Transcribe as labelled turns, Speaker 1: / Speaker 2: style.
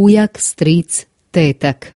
Speaker 1: ujak, stric, tetak.